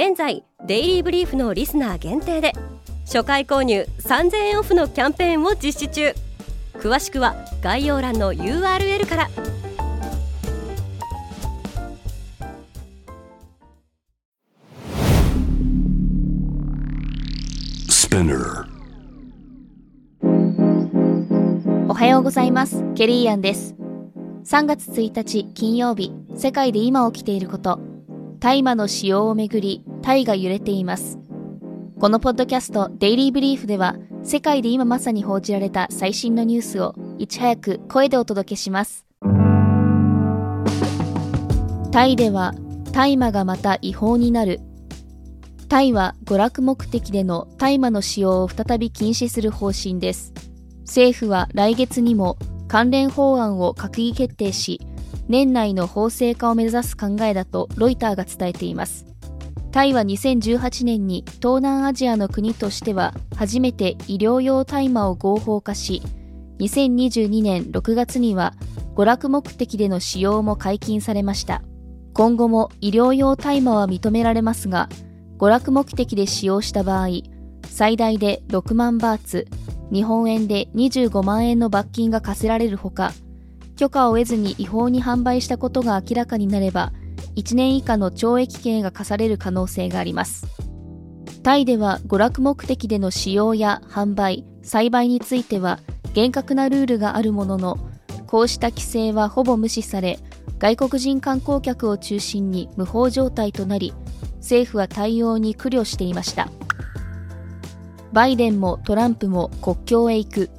現在デイリーブリーフのリスナー限定で初回購入3000円オフのキャンペーンを実施中。詳しくは概要欄の URL から。おはようございます。ケリーアンです。3月1日金曜日世界で今起きていること。大麻の使用をめぐりタイが揺れています。このポッドキャストデイリーブリーフでは世界で今まさに報じられた最新のニュースをいち早く声でお届けします。タイでは大麻がまた違法になる。タイは娯楽目的での大麻の使用を再び禁止する方針です。政府は来月にも関連法案を閣議決定し年内の法制化を目指す考えだとロイターが伝えています。タイは2018年に東南アジアの国としては初めて医療用大麻を合法化し2022年6月には娯楽目的での使用も解禁されました。今後も医療用大麻は認められますが娯楽目的で使用した場合最大で6万バーツ日本円で25万円の罰金が課せられるほか許可を得ずに違法に販売したことが明らかになれば1年以下の懲役刑が課される可能性があります。タイでは娯楽目的での使用や販売栽培については厳格なルールがあるもののこうした規制はほぼ無視され外国人観光客を中心に無法状態となり政府は対応に苦慮していました。バイデンもトランプも国境へ行く。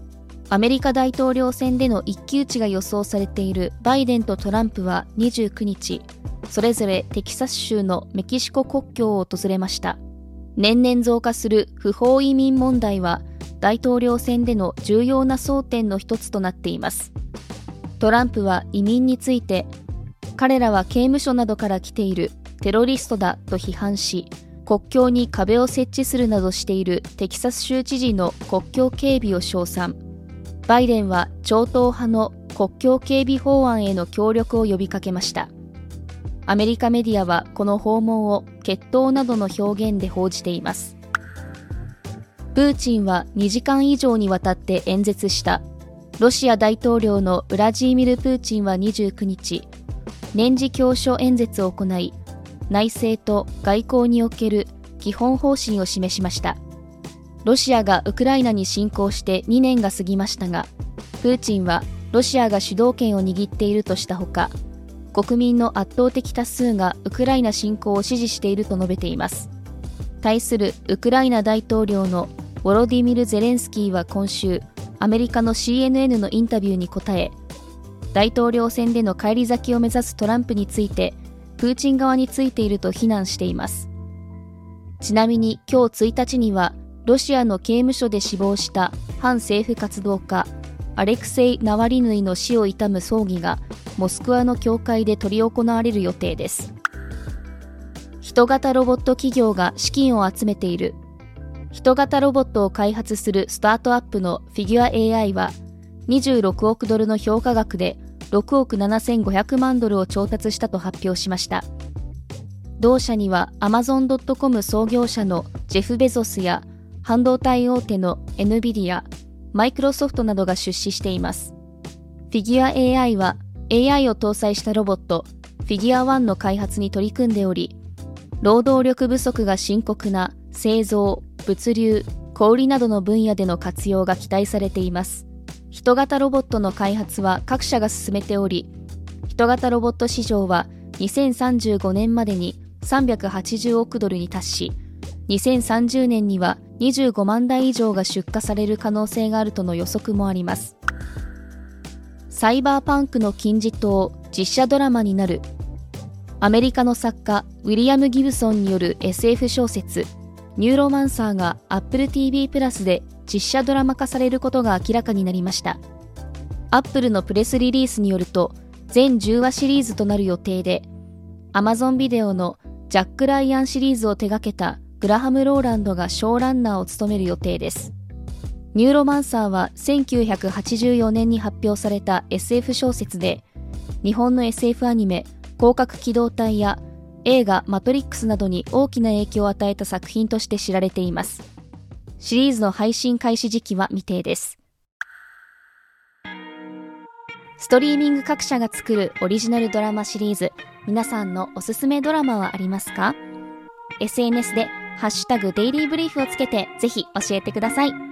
アメリカ大統領選での一騎打ちが予想されているバイデンとトランプは29日、それぞれテキサス州のメキシコ国境を訪れました。年々増加する不法移民問題は大統領選での重要な争点の一つとなっています。トランプは移民について、彼らは刑務所などから来ているテロリストだと批判し、国境に壁を設置するなどしているテキサス州知事の国境警備を称賛。バイデンは超党派の国境警備法案への協力を呼びかけましたアメリカメディアはこの訪問を決闘などの表現で報じています。プーチンは2時間以上にわたって演説した。ロシア大統領のウラジーミル・プーチンは29日年次教書演説を行い内政と外交における基本方針を示しました。ロシアがウクライナに侵攻して2年が過ぎましたが、プーチンはロシアが主導権を握っているとしたほか、国民の圧倒的多数がウクライナ侵攻を支持していると述べています。対するウクライナ大統領のウォロディミル・ゼレンスキーは今週、アメリカの CNN のインタビューに答え、大統領選での返り咲きを目指すトランプについて、プーチン側についていると非難しています。ちなみに今日1日にはロシアの刑務所で死亡した反政府活動家アレクセイ・ナワリヌイの死を悼む葬儀がモスクワの教会で執り行われる予定です。人型ロボット企業が資金を集めている。人型ロボットを開発するスタートアップのフィギュア AI は26億ドルの評価額で6億7500万ドルを調達したと発表しました。同社には Amazon.com 創業者のジェフ・ベゾスや半導体大手の NVIDIA、マイクロソフトなどが出資しています。フィギュア AI は AI を搭載したロボット、フィギュア1の開発に取り組んでおり、労働力不足が深刻な製造、物流、小売などの分野での活用が期待されています。人型ロボットの開発は各社が進めており、人型ロボット市場は2035年までに380億ドルに達し、2030年には25万台以上が出荷される可能性があるとの予測もありますサイバーパンクの金字塔実写ドラマになるアメリカの作家ウィリアム・ギブソンによる SF 小説ニューロマンサーが Apple TV プラスで実写ドラマ化されることが明らかになりました。Apple のプレスリリースによると全10話シリーズとなる予定で Amazon ビデオのジャック・ライアンシリーズを手掛けたグラハム・ローランドがショーランナーを務める予定です。ニューロマンサーは1984年に発表された SF 小説で日本の SF アニメ広角機動隊や映画マトリックスなどに大きな影響を与えた作品として知られています。シリーズの配信開始時期は未定です。ストリーミング各社が作るオリジナルドラマシリーズ、皆さんのおすすめドラマはありますか ?SNS でハッシュタグデイリーブリーフをつけてぜひ教えてください。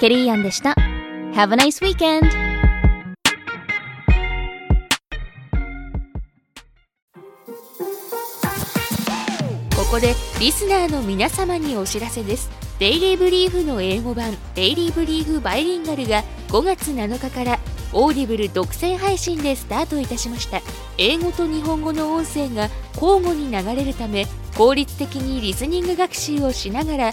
ケリーアンでした。Have a nice weekend! ここでリスナーの皆様にお知らせですデイリーブリーフの英語版デイリーブリーフバイリンガルが5月7日から Audible 独占配信でスタートいたしました英語と日本語の音声が交互に流れるため効率的にリスニング学習をしながら